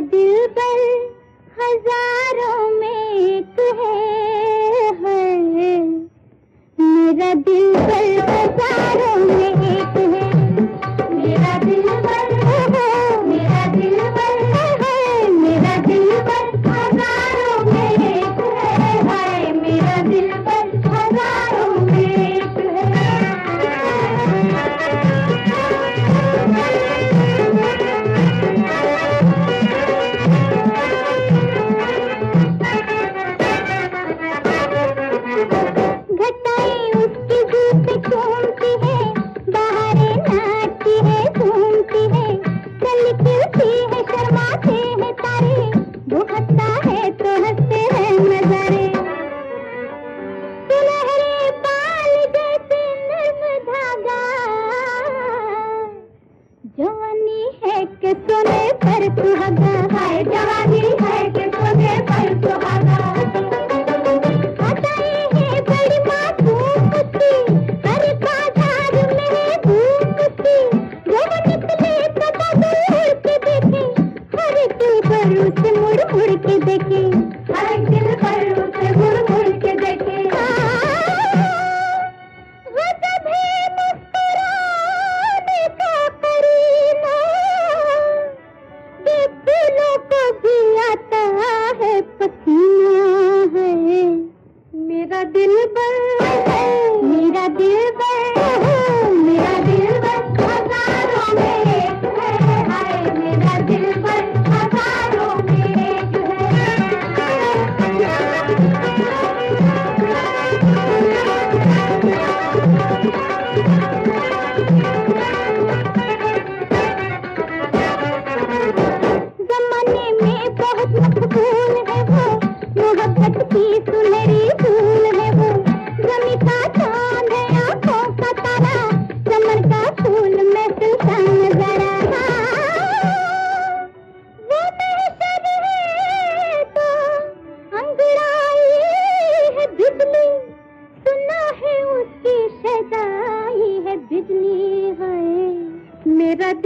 दिल पर हज़ार पर सुहागा हाय जवानी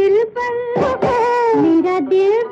दिल पर मेरा दिल